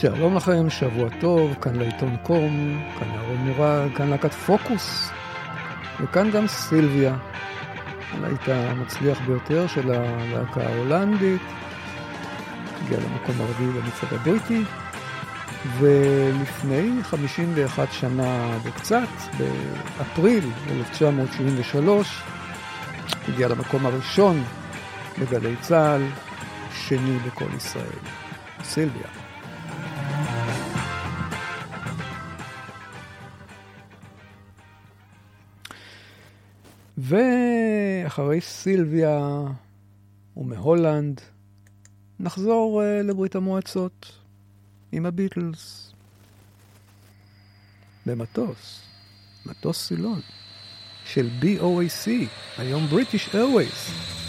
שלום לכם, שבוע טוב, כאן לעיתון קום, כאן אהרון מורג, כאן להקת פוקוס, וכאן גם סילביה, הלהיט המצליח ביותר של הלהקה ההולנדית, הגיע למקום הרביעי במצעד הבריטי, ולפני 51 שנה וקצת, באפריל 1973, הגיע למקום הראשון בגלי צה"ל, שני בכל ישראל. סילביה. ואחרי סילביה ומהולנד, נחזור uh, לברית המועצות עם הביטלס. במטוס, מטוס סילון, של BOAC, היום British Airways.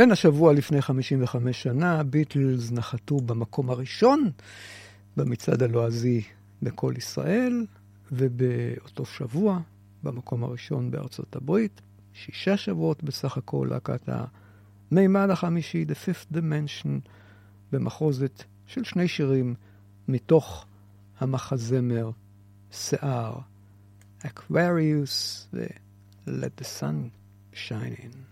כן, השבוע לפני 55 שנה, ביטלס נחתו במקום הראשון במצעד הלועזי בכל ישראל, ובאותו שבוע, במקום הראשון בארצות הברית, שישה שבועות בסך הכל, להקת המימד החמישי, The Fifth Dimension, במחוזת של שני שירים מתוך המחזמר שיער, Aquarius ו-Let the Sun Shine In.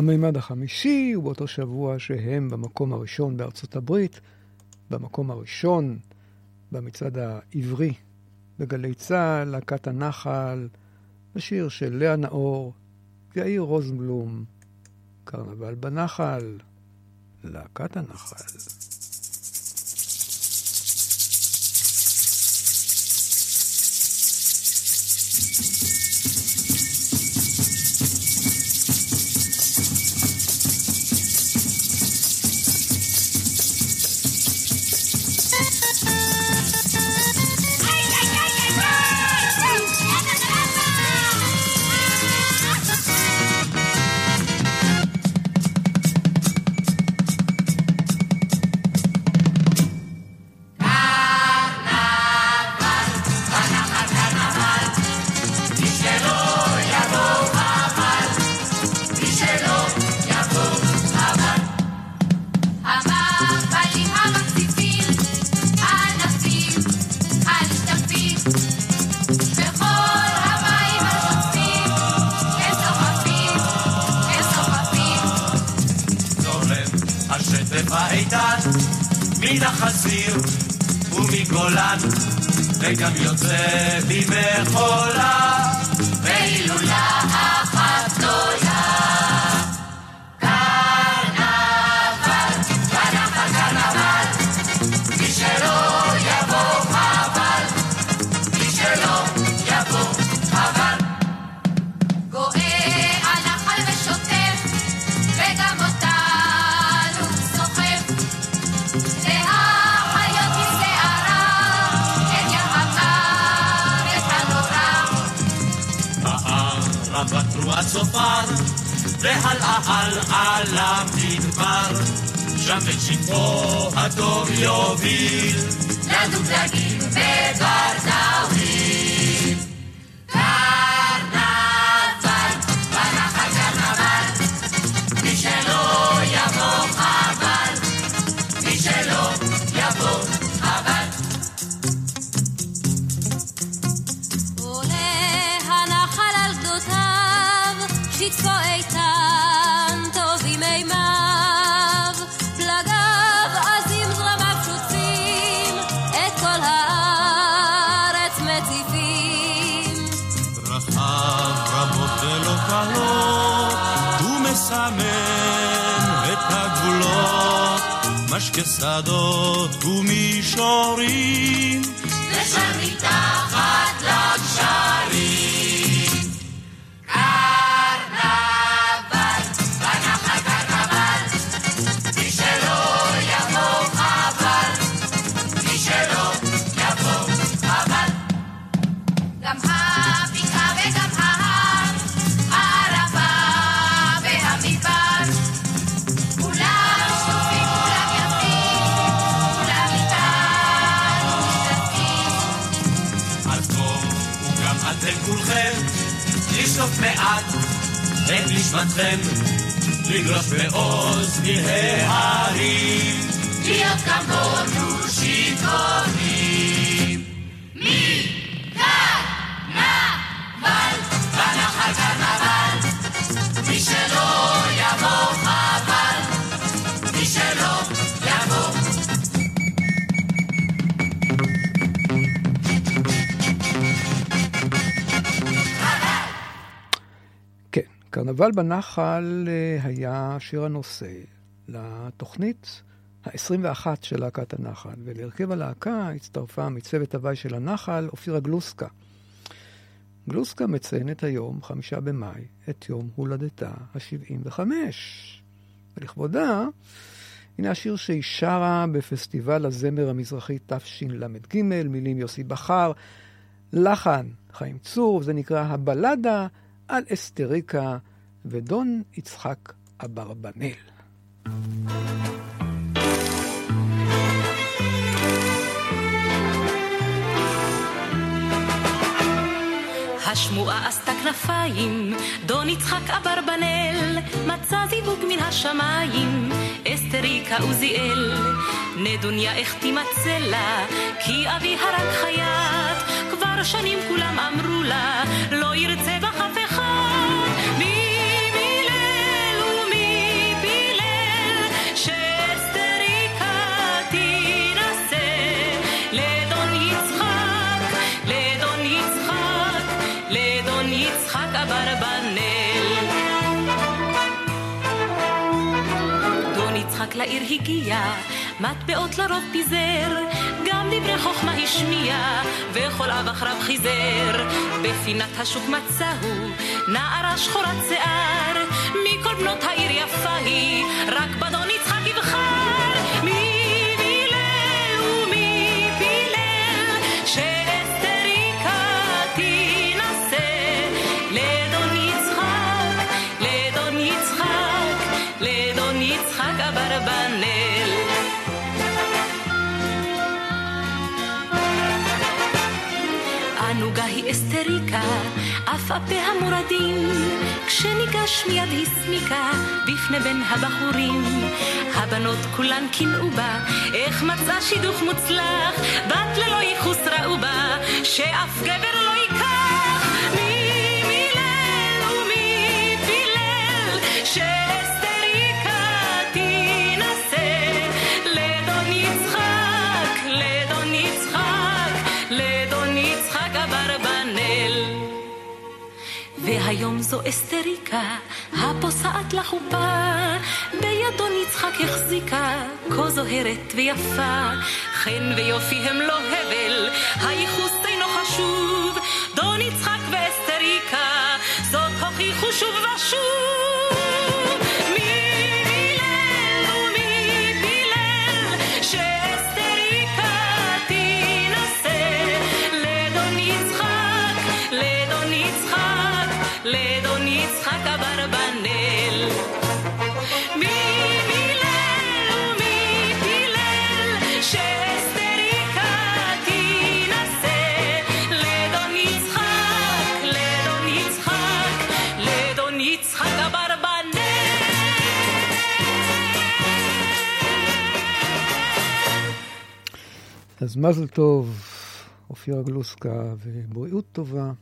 המימד החמישי הוא באותו שבוע שהם במקום הראשון בארצות הברית, במקום הראשון במצעד העברי בגלי צה"ל, להקת הנחל, בשיר של לאה נאור, יאיר רוזנבלום, קרנבל בנחל, להקת הנחל. וגם יוצא ממחולה והילולה והלעל על המדבר שם את שטפו הטוב יוביל לדוגלגים וברזאווים. تو میشاری לשטוף מעט את נשמתכם, לגלוש בעוז מההרים. להיות כמונו שיכורים. מקרנבל, בנחל קרנבל, קרנבל בנחל אה, היה שיר הנושא לתוכנית ה-21 של להקת הנחל, ולהרכב הלהקה הצטרפה מצוות הוואי של הנחל, אופירה גלוסקה. גלוסקה מציינת היום, חמישה במאי, את יום הולדתה ה-75. ולכבודה, הנה השיר שהיא שרה בפסטיבל הזמר המזרחי תשל"ג, מילים יוסי בכר, לחן חיים צור, וזה נקרא הבלדה על אסתריקה ודון יצחק אברבנאל. השמועה עשתה כנפיים, דון יצחק אברבנאל, מצא זיווג מן השמיים, אסתריקה עוזיאל. נדוניה איך תימצא לה, כי אביה רק חייט, כבר שנים כולם אמרו לה, לא ירצה בך אף אחד. רק לעיר הגיע, מטבעות לרוב פיזר, גם דברי חוכמה השמיע, וכל אב אחריו חיזר. בפינת השוק מצאו נערה שחורת שיער, מכל בנות העיר יפה היא, רק בדון יצחק אסתריקה, אף אפיה מורדים, כשניגש מיד הסמיקה בפני בין הבחורים. הבנות כולן קינאו בה, איך מצאה שידוך מוצלח, בת ללא ייחוס ראו בה, שאף גבר והיום זו אסתריקה, הפוסעת לחופה, בידון יצחק החזיקה, כה זוהרת ויפה, חן ויופי הם לא הבל, הייחוס אינו חשוב, דון יצחק ואסתריקה, זאת הוכיחו שוב ושוב. אז מזל טוב, אופירה גלוסקה, ובריאות טובה.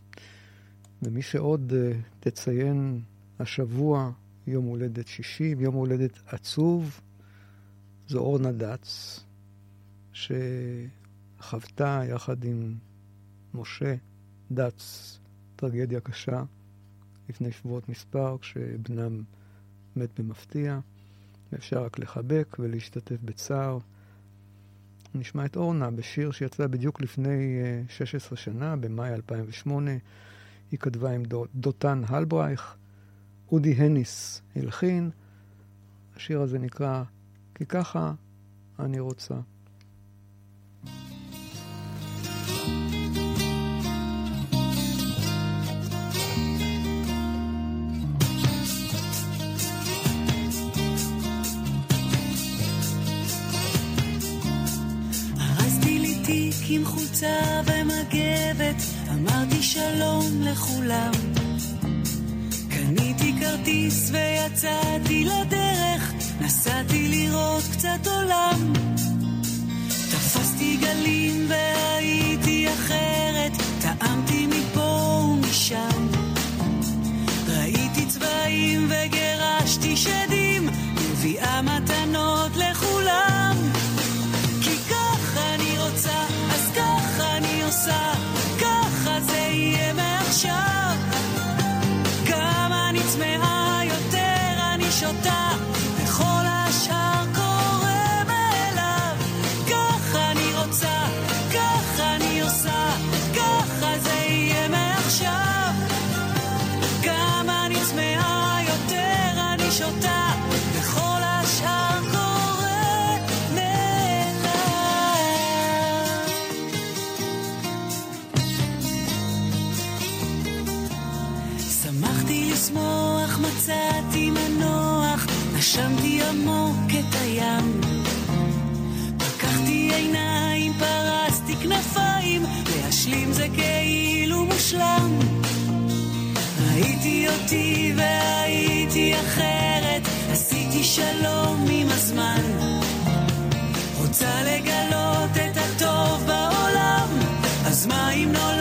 ומי שעוד uh, תציין השבוע יום הולדת 60, יום הולדת עצוב, זו אורנה דץ, שחוותה יחד עם משה דץ טרגדיה קשה לפני שבועות מספר, כשבנם מת במפתיע, ואפשר רק לחבק ולהשתתף בצער. נשמע את אורנה בשיר שיצא בדיוק לפני אה, 16 שנה, במאי 2008. היא כתבה עם דו- דותן הלברייך, אודי הניס הלחין. השיר הזה נקרא "כי ככה אני רוצה". עם חולצה ומגבת, אמרתי שלום לכולם. קניתי כרטיס ויצאתי לדרך, נסעתי לראות קצת עולם. אותי והייתי אחרת, עשיתי שלום עם הזמן. רוצה לגלות את הטוב בעולם, אז מה אם נולדתי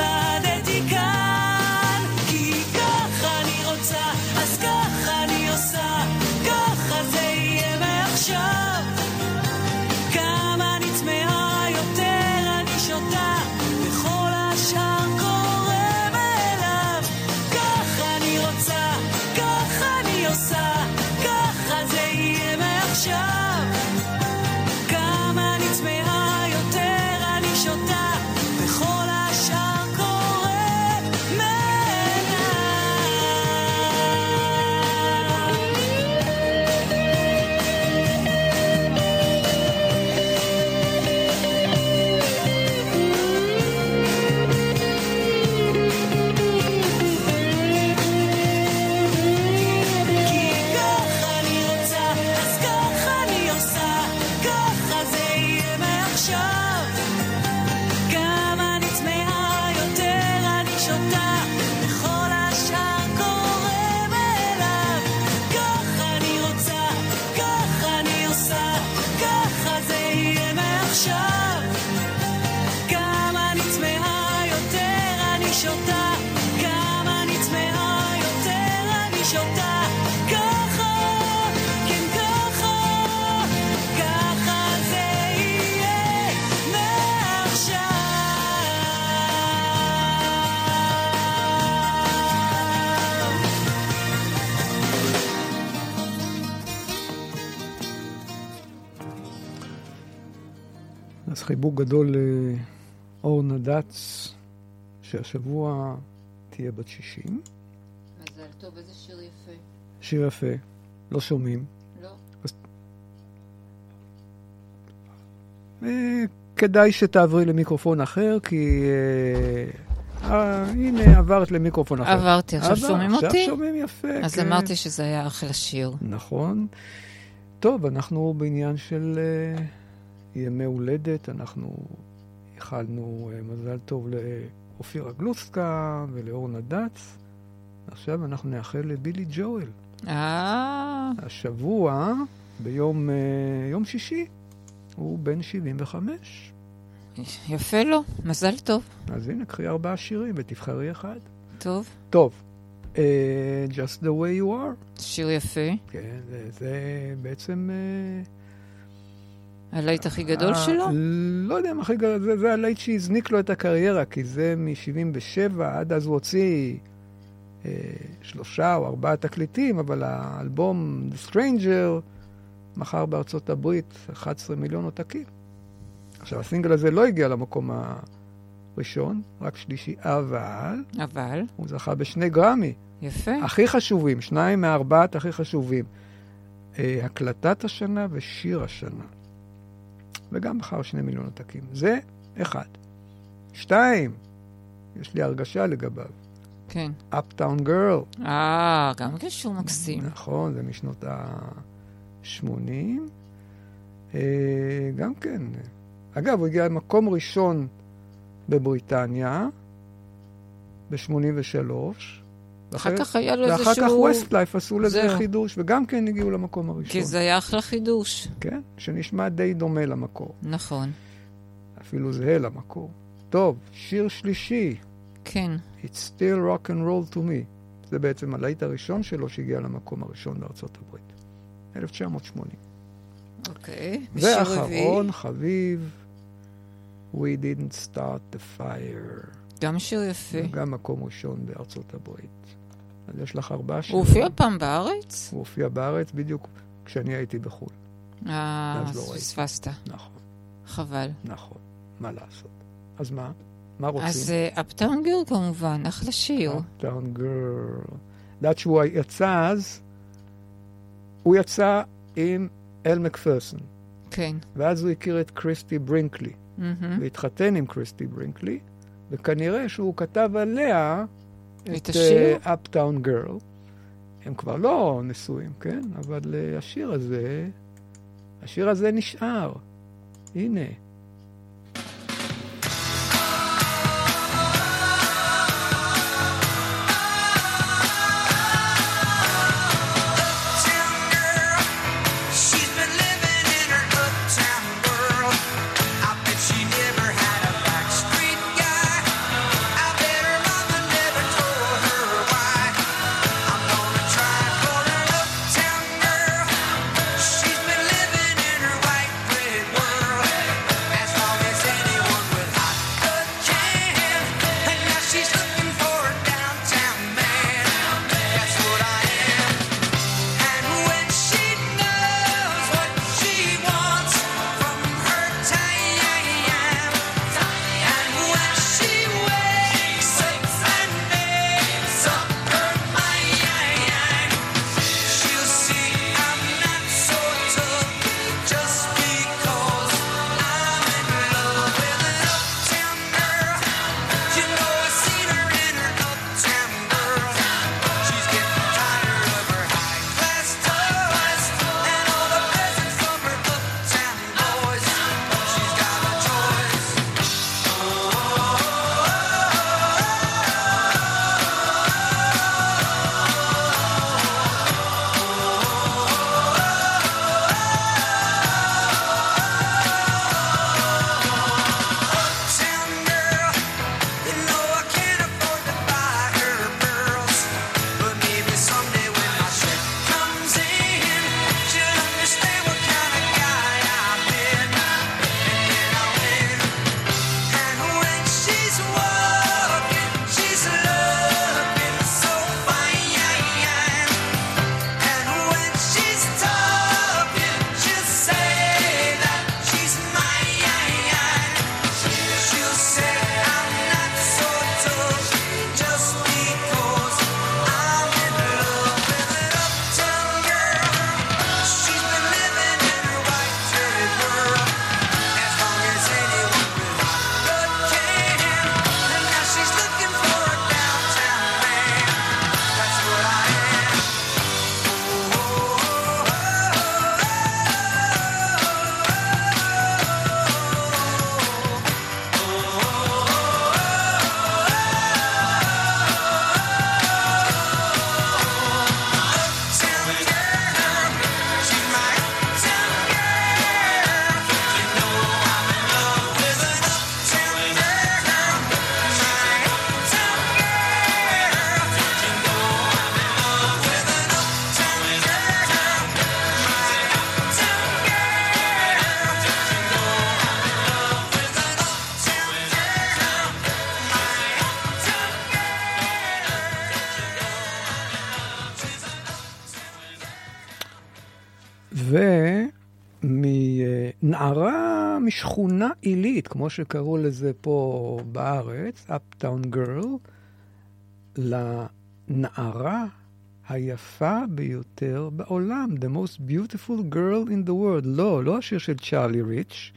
חיבוק גדול לאורנה דץ, שהשבוע תהיה בת 60. מזל טוב, איזה שיר יפה. שיר יפה, לא שומעים. לא. אה, כדאי שתעברי למיקרופון אחר, כי... אה, אה, הנה, עברת למיקרופון אחר. עברתי, עכשיו עבר, שומעים עכשיו אותי? שומעים יפה, אז כן. אמרתי שזה היה אחלה שיר. נכון. טוב, אנחנו בעניין של אה, ימי הולדת, אנחנו איחלנו אה, מזל טוב לאופירה גלוסקה ולאורנה דץ. עכשיו אנחנו נאחל לבילי ג'ואל. אה, השבוע, ביום אה, יום שישי, הוא בן 75. יפה לו, מזל טוב. אז הנה, קחי ארבעה שירים ותבחרי אחד. טוב, טוב, אה, Just the way you are. שיר יפה. כן, זה, זה בעצם... אה, הלהיט הכי גדול אה, שלו? לא יודע אם הכי גדול, זה, זה הלהיט שהזניק לו את הקריירה, כי זה מ-77, עד אז הוא הוציא אה, שלושה או ארבעה תקליטים, אבל האלבום The Stranger מכר בארצות הברית 11 מיליון עותקים. עכשיו, הסינגל הזה לא הגיע למקום הראשון, רק שלישי, אבל אבל, הוא זכה בשני גרמי. יפה. הכי חשובים, שניים מארבעת הכי חשובים. אה, הקלטת השנה ושיר השנה. וגם מכר שני מיליון עותקים. זה אחד. שתיים, יש לי הרגשה לגביו. כן. Uptown Girl. אה, גם שיר מקסים. נכון, זה משנות ה-80. אה, גם כן. אגב, הוא הגיע למקום ראשון בבריטניה, ב-83. אחר כך היה לו ואחר כך איזשהו... ווסטלייף עשו לזה זהו. חידוש, וגם כן הגיעו למקום הראשון. כי זה היה אחלה חידוש. כן, שנשמע די דומה למקור. נכון. אפילו זהה למקור. טוב, שיר שלישי, כן. It's Still Rock and Roll to Me. זה בעצם הלהיט הראשון שלו שהגיע למקום הראשון בארצות הברית. 1980. אוקיי. ושיר רביעי? ואחרון, חביב, We Didn't Start the Fire. גם שיר יפה. גם מקום ראשון בארצות הברית. אז יש לך ארבעה הוא שירים. הופיע פעם בארץ? הוא הופיע בארץ בדיוק כשאני הייתי בחו"ל. אה, אז לא. פספסת. נכון, חבל. נכון. מה לעשות? אז מה? מה רוצים? אז אפטאון גיר כמובן, אחלה שיר. Uptown Girl. יודעת שהוא יצא אז, הוא יצא עם אל מקפרסון, כן. ואז הוא הכיר את קריסטי ברינקלי, מהמם. והתחתן עם קריסטי ברינקלי, וכנראה שהוא כתב עליה את השיר? אפטאון גרל. הם כבר לא נשואים, כן? אבל אה, השיר הזה, השיר הזה נשאר. הנה. שכונה עילית, כמו שקראו לזה פה בארץ, Uptown Girl, לנערה היפה ביותר בעולם, The Most Beautiful Girl in the World. לא, לא השיר של צ'ארלי ריץ',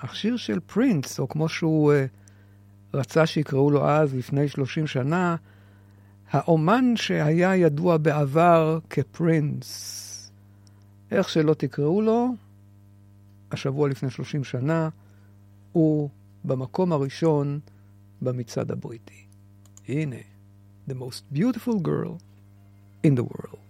השיר של פרינס, או כמו שהוא uh, רצה שיקראו לו אז, לפני 30 שנה, האומן שהיה ידוע בעבר כפרינס. איך שלא תקראו לו, השבוע לפני 30 שנה, הוא במקום הראשון במצעד הבריטי. הנה, The most beautiful girl in the world.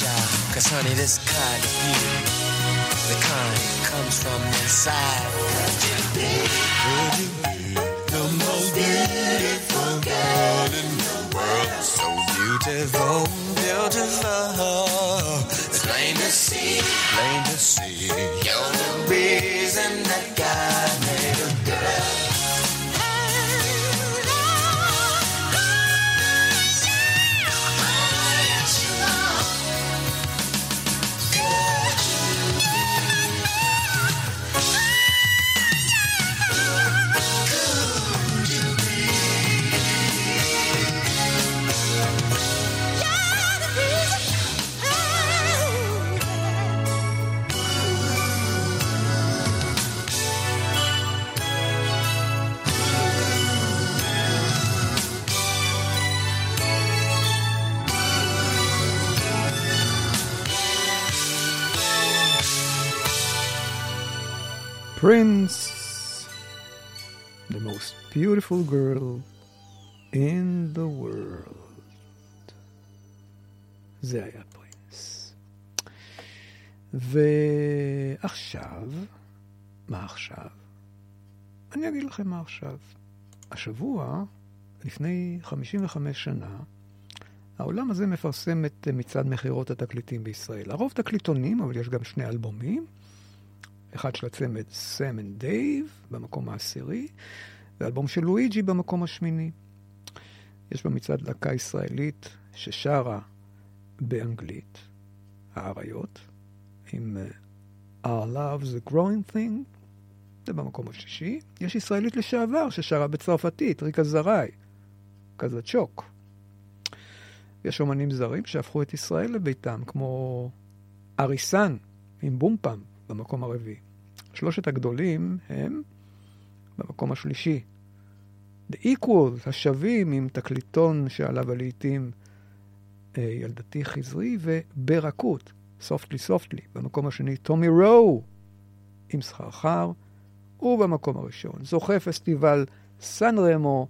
shy. Cause honey, this kind of beauty—the kind that comes from inside. Could you be the most beautiful girl in the world? So beautiful, beautiful. Prince, the most beautiful girl in the world. זה היה פרינס. ועכשיו, מה עכשיו? אני אגיד לכם מה עכשיו. השבוע, לפני 55 שנה, העולם הזה מפרסם את מצעד מכירות התקליטים בישראל. הרוב תקליטונים, אבל יש גם שני אלבומים. אחד של הצמד Sam and Dave במקום העשירי, ואלבום של לואיג'י במקום השמיני. יש במצעד להקה ישראלית ששרה באנגלית, האריות, עם אה, Our Love is a Growing Thing, זה במקום השישי. יש ישראלית לשעבר ששרה בצרפתית, ריקה זרעי, Casatschok. יש אומנים זרים שהפכו את ישראל לביתם, כמו אריסן עם בומפם במקום הרביעי. שלושת הגדולים הם במקום השלישי. The Equals, השווים עם תקליטון שעליו הלעיתים אה, ילדתי חזרי, וברכות, סופטלי סופטלי. במקום השני, טומי רו עם סחרחר, ובמקום הראשון, זוכה פסטיבל סן רמו,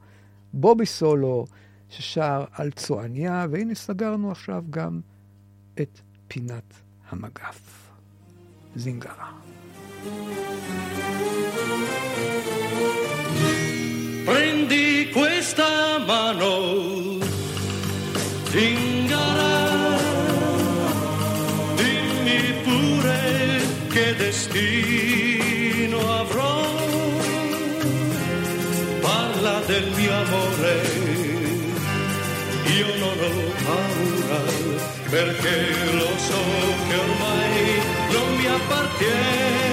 בובי סולו, ששר על צועניה, והנה סגרנו עכשיו גם את פינת המגף. Zingara. Prendi questa mano, Zingara, dimmi pure che destino avrò, parla del mio amore, io non ho paura perché lo so che ormai appartiene.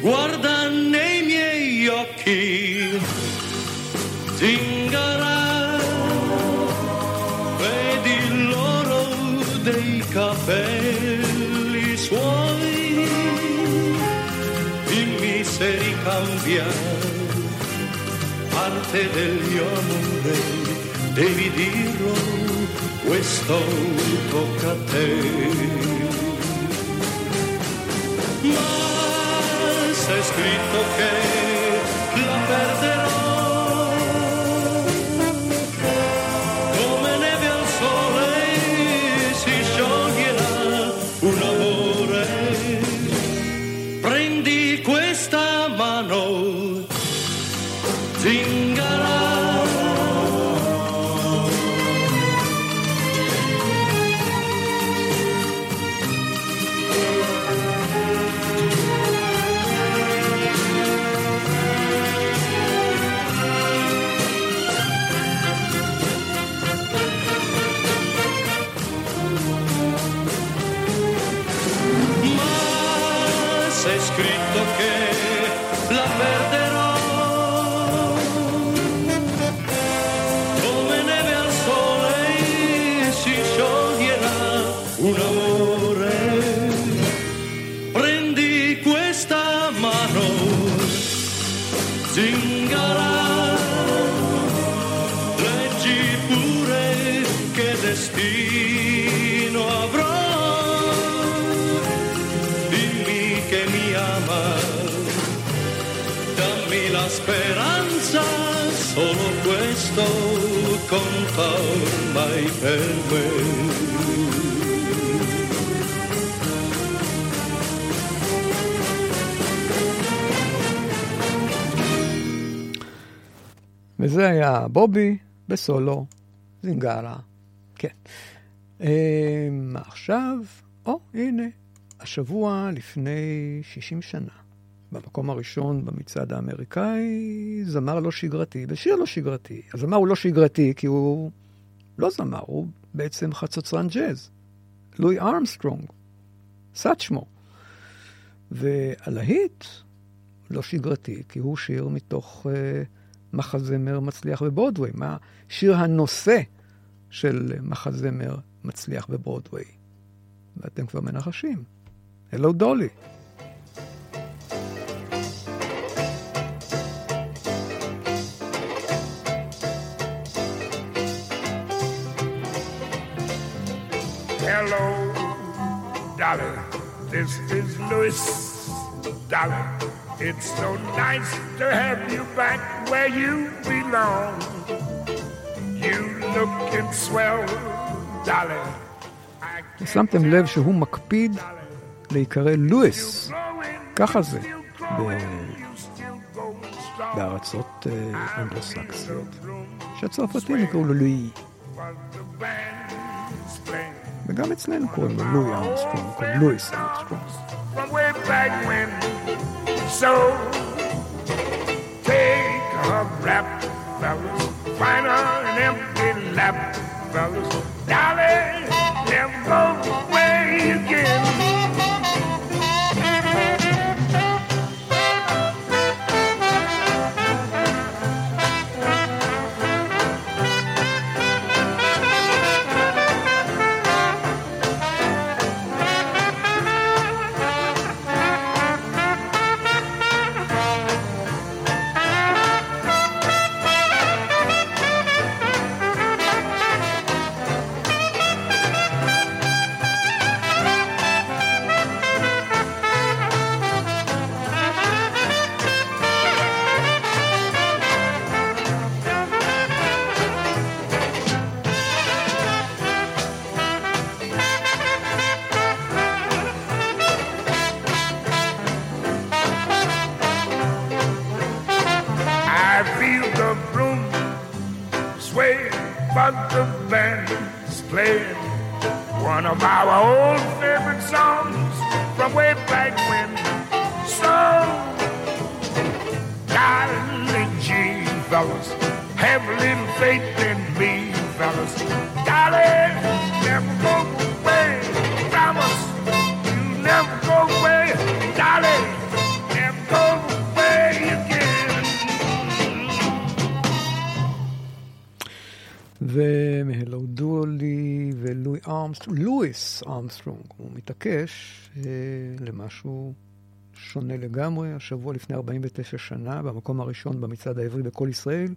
Guarda nei miei occhi, zingara, vedi l'oro dei capelli suoi, dimmi se ricambia parte del mio amore, devi dirlo, questo tocca a te. Ma c'è scritto che un amore prendi questa mano zingara leggi pure che destino avrò dimmi che mi ama, dammi la speranza, solo questo conta ormai per me. וזה היה בובי בסולו, זינגרה. כן. מה עכשיו? או, הנה, השבוע לפני 60 שנה, במקום הראשון במצעד האמריקאי, זמר לא שגרתי, בשיר לא שגרתי. הזמר הוא לא שגרתי כי הוא לא זמר, הוא בעצם חצוצרן ג'אז. לואי ארמסטרונג, סאט שמו. והלהיט לא שגרתי, כי הוא שיר מתוך uh, מחזמר מצליח בברודוויי. מה שיר הנושא של מחזמר מצליח בברודוויי. ואתם כבר מנחשים. הלו דולי. Hello, Dolly. This is Louis. Dolly, it's so nice to have you back where you belong. You looking swell, Dolly. I ושמתם לב שהוא מקפיד להיקרא לואיס. ככה זה בארצות אה, אנגלו-סקסיות. שהצרפתים יקראו לו לואי. וגם אצלנו קוראים לו לואי ארמסטרונג, קוראים לואיס ארמסטרונג. Fellas. Find an empty lap, fellas. Dolly, never go away again. ארמסטרונג, לואי ארמסטרונג, הוא מתעקש אה, למשהו שונה לגמרי. השבוע לפני 49 שנה, במקום הראשון במצעד העברי בכל ישראל,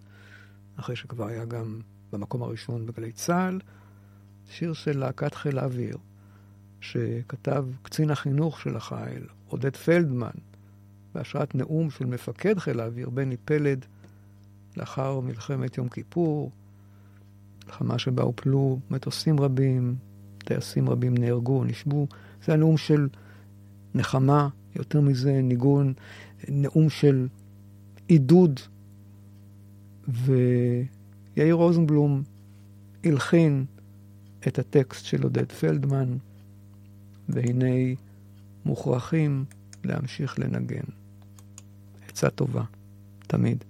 אחרי שכבר היה גם במקום הראשון בגלי צה"ל, שיר של להקת חיל האוויר, שכתב קצין החינוך של החיל, עודד פלדמן, בהשראת נאום של מפקד חיל האוויר, בני פלד, לאחר מלחמת יום כיפור, מלחמה שבה הופלו מטוסים רבים, טייסים רבים נהרגו, נשבו. זה הנאום של נחמה, יותר מזה ניגון, נאום של עידוד. ויאיר רוזנבלום הלחין את הטקסט של עודד פלדמן, והנה מוכרחים להמשיך לנגן. עצה טובה, תמיד.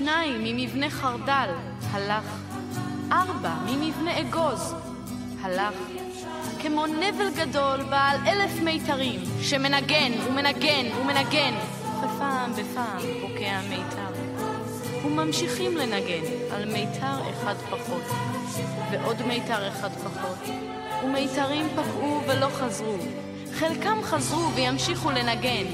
שניים ממבנה חרדל, הלך. ארבע ממבנה אגוז, הלך. כמו נבל גדול בעל אלף מיתרים, שמנגן ומנגן ומנגן, ופעם בפעם פוקע מיתר. וממשיכים לנגן על מיתר אחד פחות, ועוד מיתר אחד פחות, ומיתרים פקעו ולא חזרו. חלקם חזרו וימשיכו לנגן,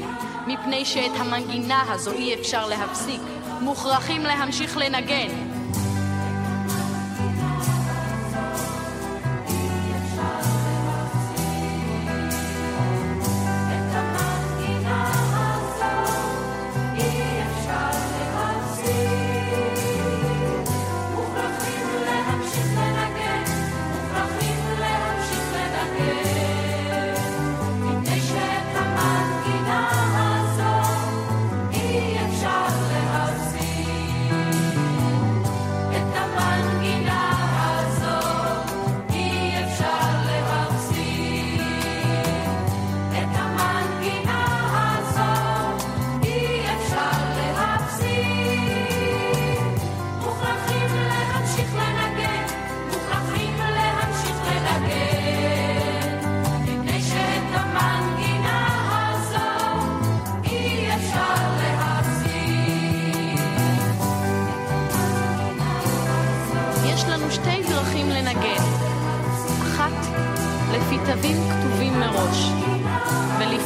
מפני שאת המנגינה הזו אי אפשר להפסיק. מוכרחים להמשיך לנגן.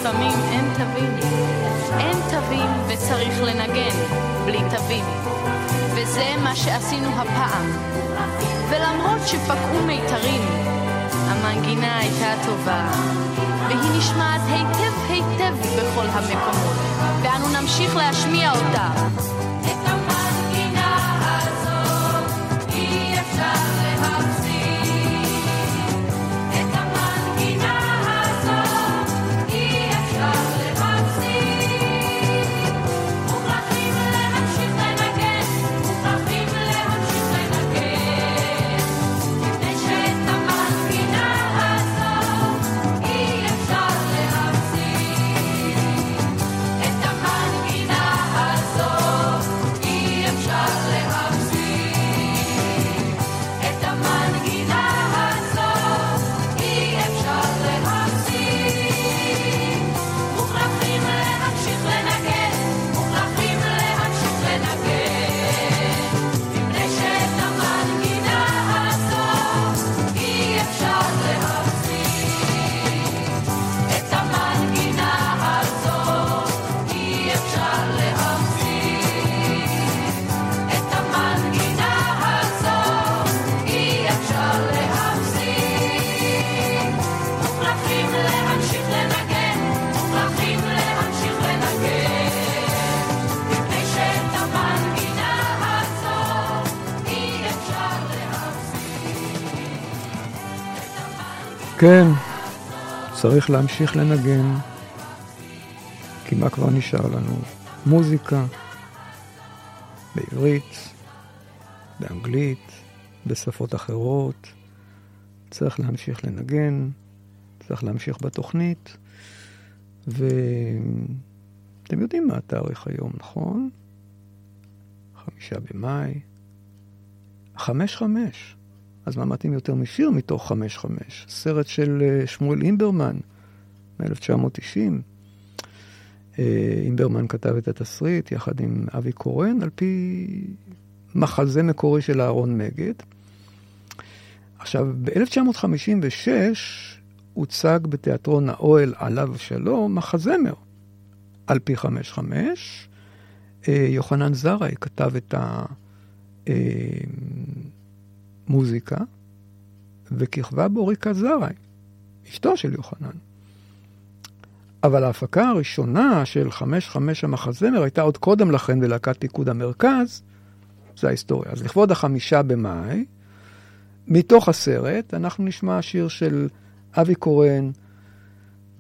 ולפעמים אין תווים. אין תווים וצריך לנגן בלי תווים. וזה מה שעשינו הפעם. ולמרות שפקעו מיתרים, המנגינה הייתה טובה, והיא נשמעת היטב היטב בכל המקומות, ואנו נמשיך להשמיע אותה. כן, צריך להמשיך לנגן, כי מה כבר נשאר לנו? מוזיקה, בעברית, באנגלית, בשפות אחרות. צריך להמשיך לנגן, צריך להמשיך בתוכנית, ואתם יודעים מה התאריך היום, נכון? חמישה במאי, חמש חמש. אז מה מתאים יותר משיר מתוך חמש חמש? סרט של אה, שמואל אימברמן מ-1990. אה, אימברמן כתב את התסריט יחד עם אבי קורן על פי מחזה מקורי של אהרון מגד. עכשיו, ב-1956 הוצג בתיאטרון האוהל עליו שלום מחזמר על פי חמש חמש. אה, יוחנן זרעי כתב את המוזיקה, וכיכבה בו ריקה זרעי, אשתו של יוחנן. אבל ההפקה הראשונה של חמש חמש המחזמר הייתה עוד קודם לכן בלהקת פיקוד המרכז, זה ההיסטוריה. אז לכבוד החמישה במאי, מתוך הסרט אנחנו נשמע שיר של אבי קורן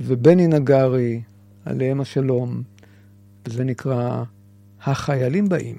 ובני נגרי, עליהם השלום, וזה נקרא החיילים באים.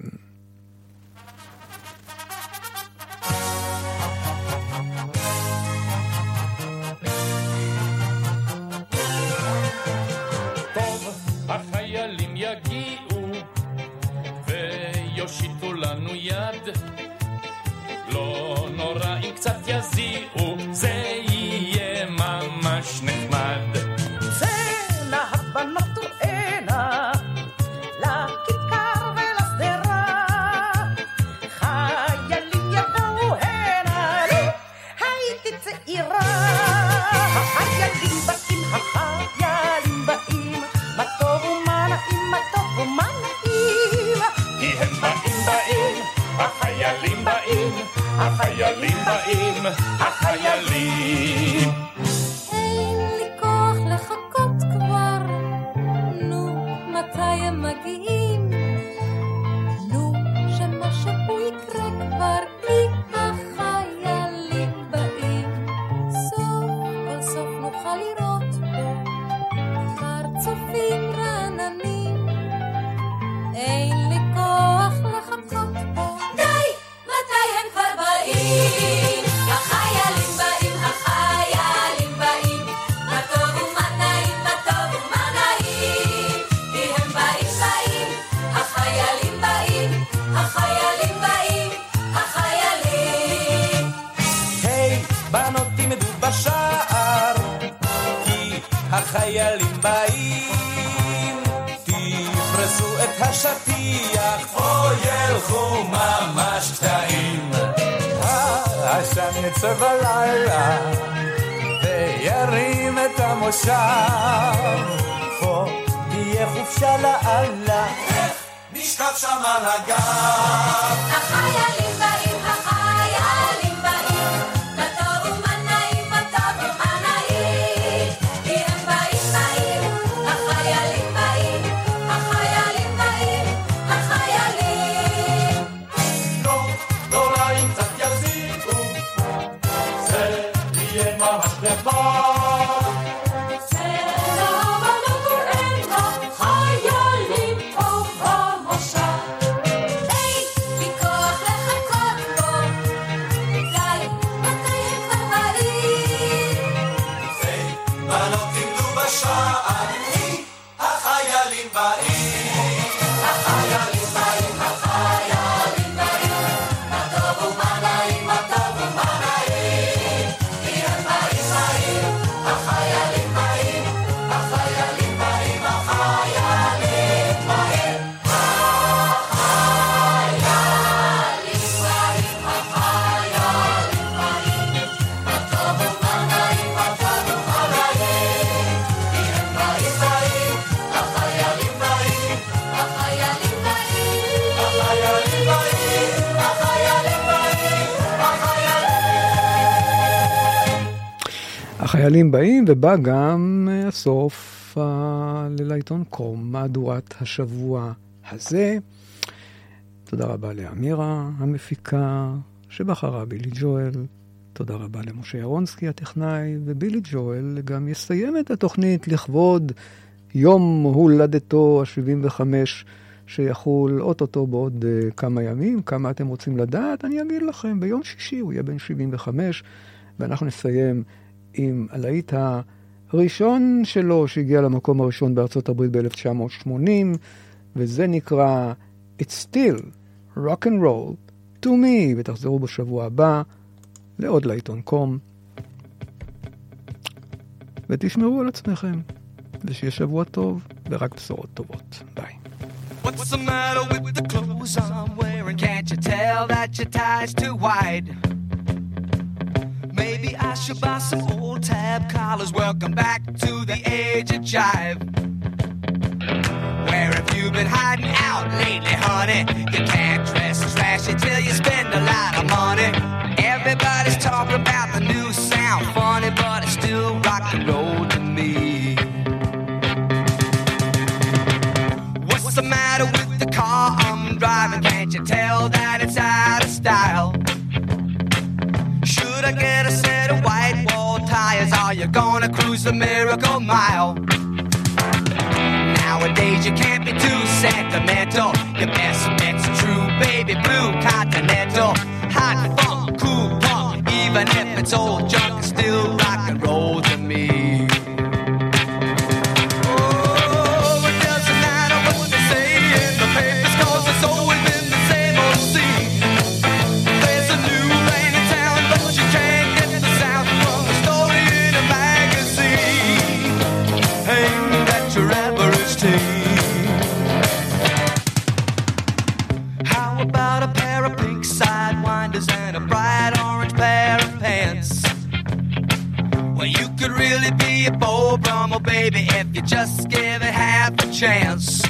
חופשה לאללה. איך נשכב שם על הגב? החיילים החיילים באים, ובא גם אה, הסוף אה, ללעיתון קום, מהדורת השבוע הזה. תודה רבה לאמירה המפיקה, שבחרה בילי ג'ואל. תודה רבה למשה ירונסקי הטכנאי, ובילי ג'ואל גם יסיים את התוכנית לכבוד יום הולדתו ה-75, שיחול אוטוטו בעוד uh, כמה ימים. כמה אתם רוצים לדעת? אני אגיד לכם, ביום שישי הוא יהיה בן 75, ואנחנו נסיים עם הלהיט הראשון שלו, שהגיע למקום הראשון בארצות הברית ב-1980, וזה נקרא It's Still Rock and Roll to Me, ותחזרו בשבוע הבא לעוד לעיתון קום, ותשמרו על עצמכם, ושיהיה שבוע טוב, ורק בשורות טובות. ביי. What's the matter with the clothes I'm wearing? Can't you tell that your tie's too wide? I should buy some old tab collars. Welcome back to the age of jive. Where have you been hiding out lately, honey? You can't dress as flashy till you spend a lot of money. Everybody's talking about the new sound, funny, but it's still rock and roll Are you gonna cruise the miracle mile? Nowadays you can't be too sentimental. Your best bet's true baby blue continental. Hot funk, cool punk, even if it's old junk, still average. How about a pair of pink sidewinders and a bright orange pair of pants? Well, you could really be a Bo Brummel, baby, if you just give it half a chance.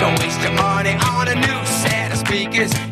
Don't waste your money on a new set of speakers.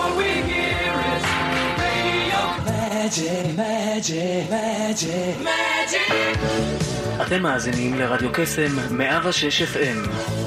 מג'יק, מג'יק, מג'יק, מג'יק. אתם מאזינים לרדיו קסם 106 FM.